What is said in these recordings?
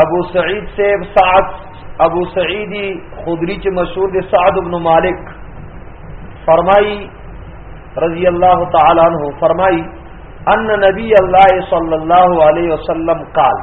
ابو سعید سیب سعد ابو سعیدی خدری چې مشهور دی سعد ابن مالک فرمای رضی الله تعالی عنہ فرمای ان نبی الله صلی الله علیه وسلم قال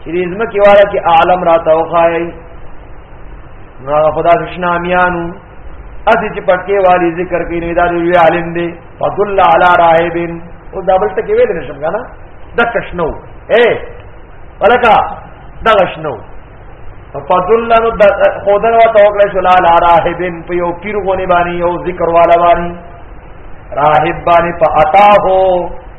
چې دې زمکه والا کې عالم را تا وخایي نو هغه خدا شنا میانو اسی چې پټکي والی ذکر کوي نو دا لوی عالم دی فضل علی راهبن او دا بل ټکی ویل نشم کنه د کښنو اے ولکا د کښنو فضل نو خودن وا توکل شو علی راهبن په یو پیر غونی باندې یو ذکر والا باندې راهب باندې فاتاه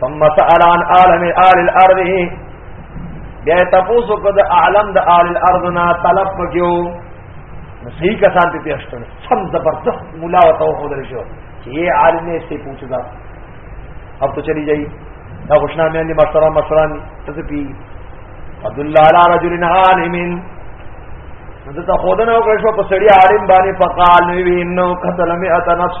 ثم سأل عن عالم آل الارض بیا تاسو کو د عالم د آل الارض نه طلب وکيو صحیح کسان ته پیښتل سم زبردست مولا او تو خو درشو چې یې عالم نه سي پوښتنه دا اب تو چلی جائی دا خوشنا میں نے مشورہ مشورہ نہیں تسے پی عبد الله علی رجل عالم نو ته خودنه وکړ شو په سړی عالم باندې فقال نو وینو قتل مئات نفس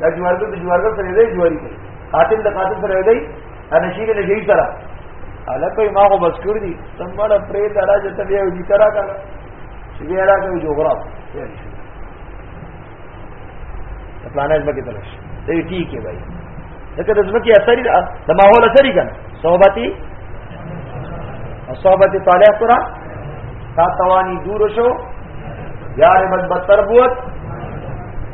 دا جوارګر د جوارګر سره دی جواری کوي قاتل د قاتل سره دی انشیر نه جوړی سره الکه ما هو بس کړی دي تمړه پرې دارا چې ته یو دي کرا کړه چې بیا راځي جغراف پلانټ بګی تلش دی ټیک ہے بھائی دغه د زمکی اثر د ماحول اثر کن صحبتي صحبتي طالح سره تا توانی دور شو یار من بتربوت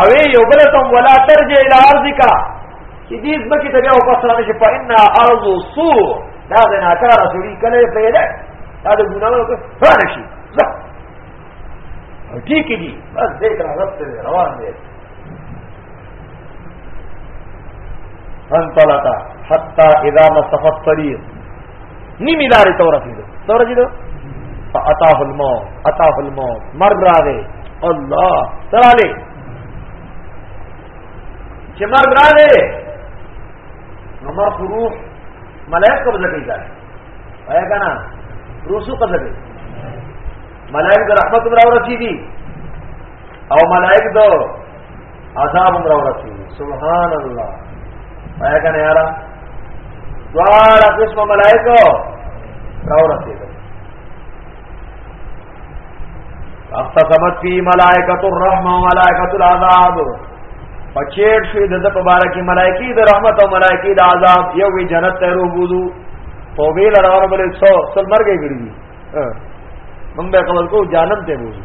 او یو بل تم ولا ترجع الى ارضك چې دې ځمکې ته بیا واپس را نشي فإن ارض سو دا د ناکاره سړي کله پیدا دا د ګناونو ته را نشي ټیک دي بس دې کرا رب ته روان دي انطلق حتى اذا مسفت طريق نیمی لارې ته ورسېدو ته ورسېدو فاتاه الموت اتاه الموت مر راغې الله تراله چې مر راغې نو مر روح ملائک قبضه کوي ځای وای کنه روح سو قبضه کوي ملائک رحمت الله ورسېږي او ملائک دو عذاب هم راورسی سبحان الله آیا کنه یارا دوار قسم ملائکو راورسی اختصمت فی ملائکت الرحمه و ملائکت العذاب پچیر شوی د په بار کې ملائکی د رحمت او ملائکی د عذاب یو وی جنت ته روبودو توبې لړاونه بلې څو سل مرګې کړی دي مونږ به قبول کو جانم ته بوزو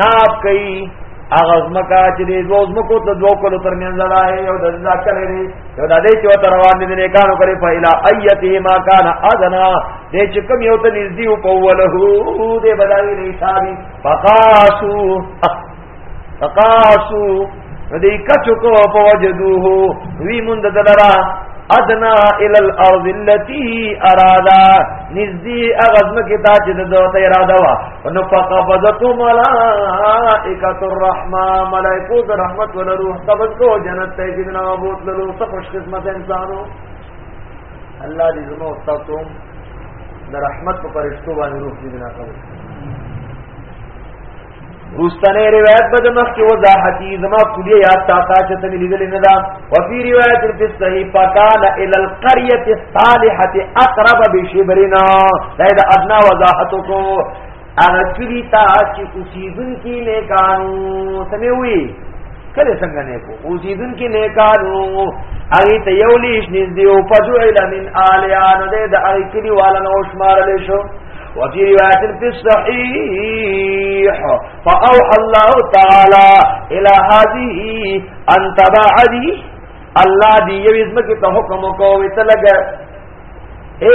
ناب کوي هغه زمکا چې د دوه زمکو ته دوه کولو ترمنځ ده یو د ځا کړی دی یو د دې چې وته روان دي نه کانو کړی په اله ایته ما کان اذنا دې چې کوم یو ته نږدې او په وله دې بدایي نه حسابي فقاسو فقاسو دې کچو کو په وجدوه وی مند دلرا ادنا ال الارض التي ارادا نزدي اغزم کی تا چې د دوت اراده وا نو فقبضت ملائکۃ الرحمه ملائکو الرحمت ول روح قبض کو جنت ته چې نه بوت لرو څه خوش قسمت انسانو الله دې زمو تاسو د رحمت په پرشتو باندې روح دې نه قبض رستنه روایت بده مخ کې وضاحتي زما کلیه یاد تا تا چې ته لیدل نه دا وفي روایت په صحیح فکان ال القريه الصالحه اقرب بشبرنا دا د ادنا وضاحت کو اغه کلی تا چې اوسیدونکو نه کانو سمې وی کله څنګه نه کو اوسیدون کې نه کارو اغه ته یو لیش نږدې او فجعل من الیان دې د اغه کلی والا نو شمارل شو وفي روایت فی الصحیح فاوحى الله تعالی الى هذه ان تبعدی الله دی یو اسمه کې ته حکم کوي ته لګ اے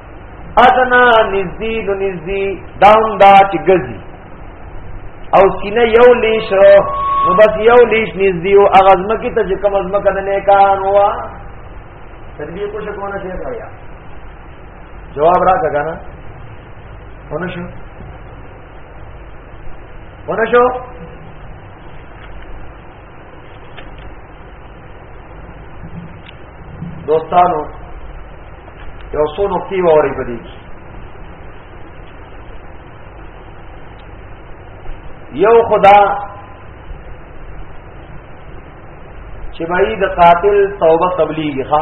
ادنا نزدی نو نزدی داون دا چې ګزي او سینه یو لیش نو بس یو لیش نزدی او اغزم کی ته چې کوم ازم کنه نه کان وا تدبیر کو شکو نه شي رایا جواب را کګا نه ونه شو ونه شو دوستانو یو څو نقطې ووري په دې یو خدا چې بای د قاتل توبه قبليږي ښا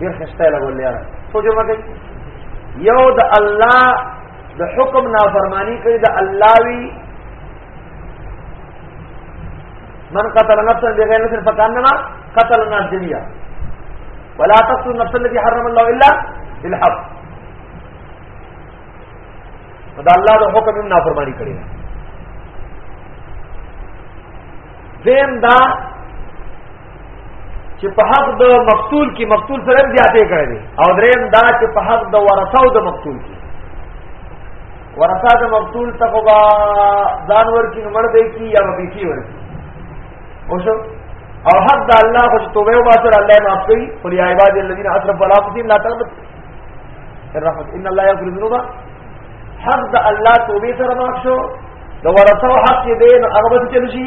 ډیر خسته لګول یاره سوچو مګي یو د الله د حکم نافرمانی کوي د الله وی من قتل نفسا بغیر نفس فکانما قتل الناس جميعا ولا تقتل النفس التي حرم الله الا بالحق دا الله د حکم نافرمانی کوي دیم دا چې په حق د مقتول کې مقتول سره زیاتې کړې دي او دریم دا چې په حق د ورثه او د مقتول کې ورثه د مقتول ته خو با ځان ورکی نو مړ دی کی یا به کی ورکی او شو او حق د الله خو توبه او باسر الله معاف کوي قل یا عباد الذین اسرفوا علی انفسهم لا تقنطوا الرحمت ان الله یغفر الذنوب حق د الله توبه سره معاف شو د ورثه حق دې نو هغه به چل شي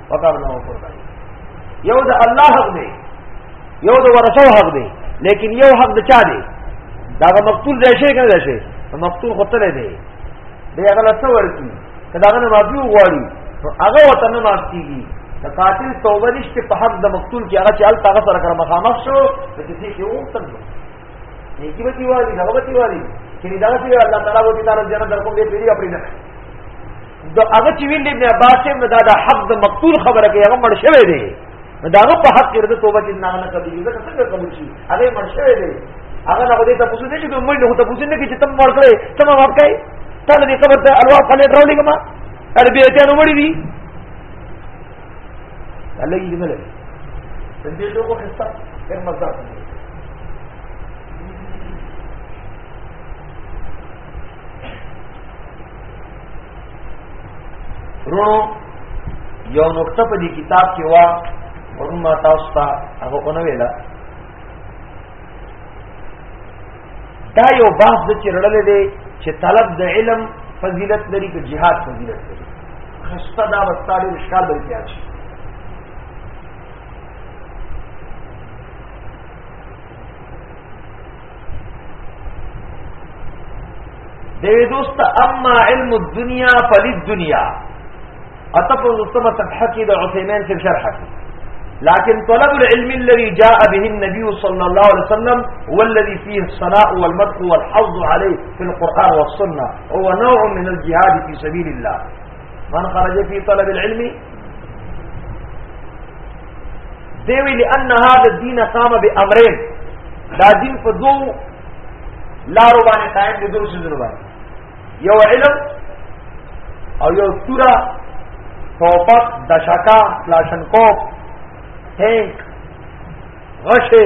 وکړ نو قرباني یو د الله حق دی یو د ورثو حق دی لیکن یو حق د چا دی دا غ مقتول دی شي کنه شي مقتول قتل دی دی هغه لته ورکی کدا غنه معافي وغواړي هغه وته نه معاف کیږي د قاتل توبه نشته په حق د مقتول کې هغه چې ال تاغه سره کړه مخامخ شو د کسی کې و تل نیکی به دیوالي هغه به دیوالي چې دا چې الله تعالی وو دې تعالی جنت درکو دې پیری خپل د هغه چې ویل ابن عباس هم دا د حق د مقتول خبره کوي هغه مړ شوی دی دا هغه په حق کې د توبه چې نه نه کوي دا څنګه قبول شي هغه مړ شوی دی هغه نه دې ته پوښتنه چې مړ نه ته پوښتنه کې چې تم مړ کړې تم ماف کړې تا دې خبر ته الوا په لټ راولې کما ار به ته نو مړې دي الله یې دې دې ته وو خسته هر مزه ورونو یو نقطه په دې کتاب کې وا ورونو ما تاسو ته هغه کو نه ویلا دا یو بحث د چرړلې دی چې طلب د علم فضیلت لري که jihad فضیلت لري خسته دا وستاړي مشکل به پیاچ دیوی دوست اما علم الدنیا فللدنیا اتفضل ثم صفحه کې د عثیمین په شرح کې لكن طلب العلم الذي جاء به النبي صلى الله عليه وسلم هو الذي فيه الصلاة والمدح والحظ عليه في القرآن والسنة هو نوع من الجهاد في سبيل الله من خرج في طلب العلم دیوی لأن هذا الدين قام بأمرين دا دین په دوه لارو باندې قائم دي دوه شنو باندې یو علم او یو سورا توپک دشکا کلاشنکوف ټینک غشه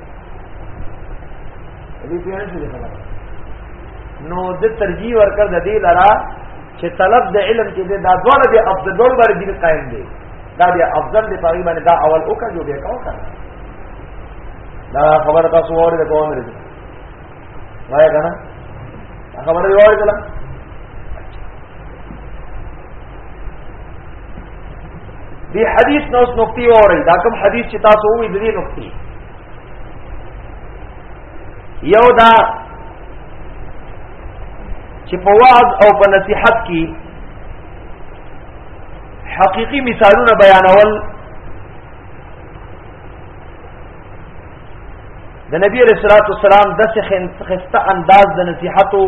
دې پیان شي خبره نو د ترجیح ورکړ د دې لرا چې طلب د علم کې د دادوړ به افضل دور بر دین قائم دی دا به افضل دی پاګی باندې دا اول او کا جو به کاو کنه دا خبر تاسو اورئ دا کوم لري وای کنه خبره دی وای کنه دی حدیث نو اس نقطی وره دا کوم حدیث چې تاسو وې دې نقطی یو دا چې په وعظ او په نصيحت کې حقيقي مثالونه بیانول د نبی علیہ الصلوۃ والسلام د خسته انداز د نصیحتو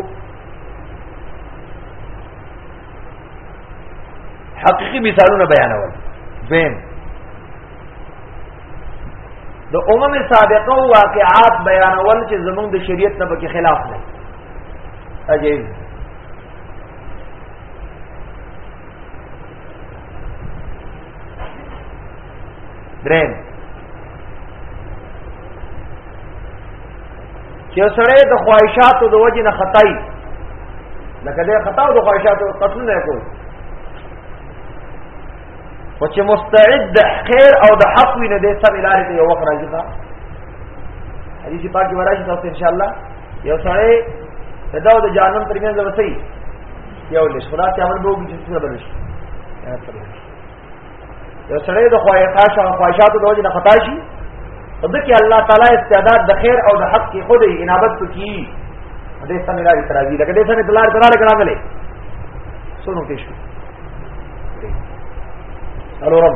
حقیقی مثالونه بیانول دویم د امم سابقه واقعات بیانول چې زمونږ د شریعت نه پکې خلاف نه اجیز درېم چې سره د خواهشاتو د وجې نه خطای لکه د خطا او د خواهشاتو قتل نه کوي خو چې مستعد د خیر او د حق وي نه د سم لارې ته یو وخت راځي دا حدیث پاک کې ورایي تاسو ان شاء الله یو سره د داو د جانم ترمنځ وسې یو لس خدا ته امر به وګړي چې بدل شي یو سره د خواهشات او خواهشات د وجه نه خطا شي ځکه الله تعالی استعداد د خیر او د حق کې خود انابت کوي دې سمې لارې ترازی لکه دې سمې دلار دلار کړهغلې سونو کې شو الورم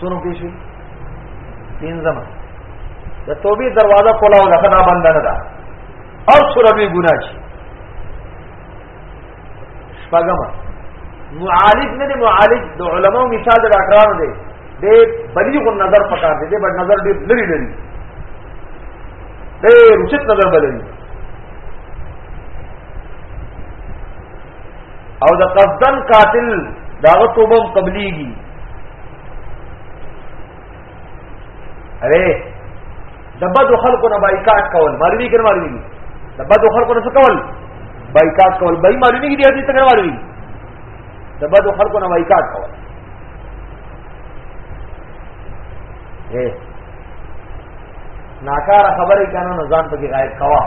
سونو کې شي پینځم د توبې دروازه کولاو ده خدا بند نه ده او سره به ګناه شي شپږم معالج نه دی معالج د علماو مثال د ډاکټرانو دی د بلیغ النظر پکار دی د بل نظر ډیر لري لري د رچت نظر بلوي او د قصدن قاتل داغه توبه قبليږي اره د بدو خلکو نه بایکاټ کول معلومی کړه معلومی دي د بدو خلکو نه څه کول بایکاټ کول بای معلومی دي دې څنګه معلومی د بدو خلکو نه بایکاټ کول اے ناکاره خبرې کنه نه ځان پکې غایب کوا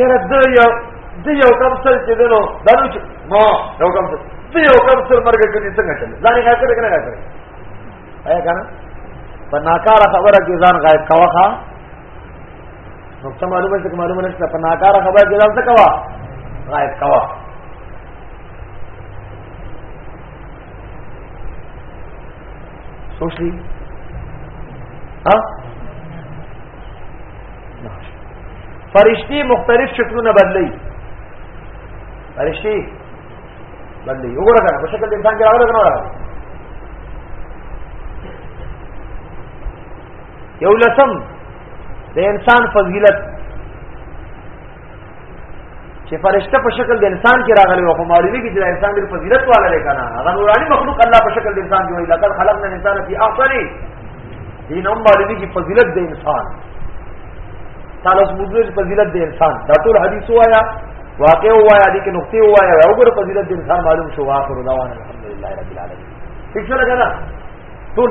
یره د یو د یو کم سل چې دنو دنو چې ما یو کم سل د یو کم سل مرګ کې دې څنګه چل ځان غایب کړی کنه غایب کړی آیا کنه په ناکاره خبره کې ځان غایب کاوه ښا نقطه معلومه چې معلومه نشته په ناکاره خبره کې ځان څه کاوه غایب کاوه سوچ لی ها فرشتي مختلف شکلونه بدلی فرشتي بدلی وګوره کنه په شکل د انسان کې راغلی کنه راغلی یو لسم د انسان فضیلت چې فرشته په شکل د انسان کې راغلی او معلومي کې چې انسان ډېر فضیلت والا دی کنه هغه نوراني مخلوق الله په شکل د انسان جوړي لقد خلقنا الانسان في احسن دین هم معلومي کې فضیلت د انسان تعالی سمجھو چې فضیلت د انسان دا ټول حدیث وایا واقع وایا دي کې نقطې وایا وګوره فضیلت د انسان معلوم شو واخر دعوانا الحمدلله رب العالمین ٹھیک شو لگا نا ټول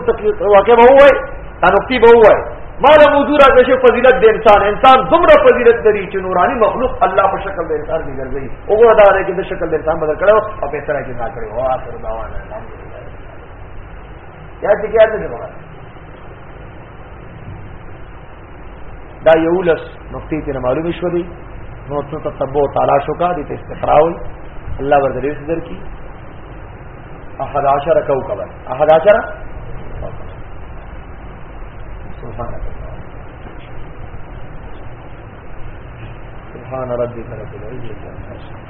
واقع به وای دا نقطې به وای ما له موضوع راځي چې فضیلت د انسان انسان دومره فضیلت لري چې نوراني مخلوق الله په شکل د انسان دی ګرځي او غوړه دا لري چې د شکل د انسان بدل کړو او په سره کې نه کړو او اخر دا وانه یا چې کېږي دا یو لس نقطې ته معلومې شو دي نو څه تتبع تعالی شو کا دي ته استقراول الله ور درې صدر کی احد عشر کوكب احد عشر سبحان الله سبحان ربك رب العزة عما يصفون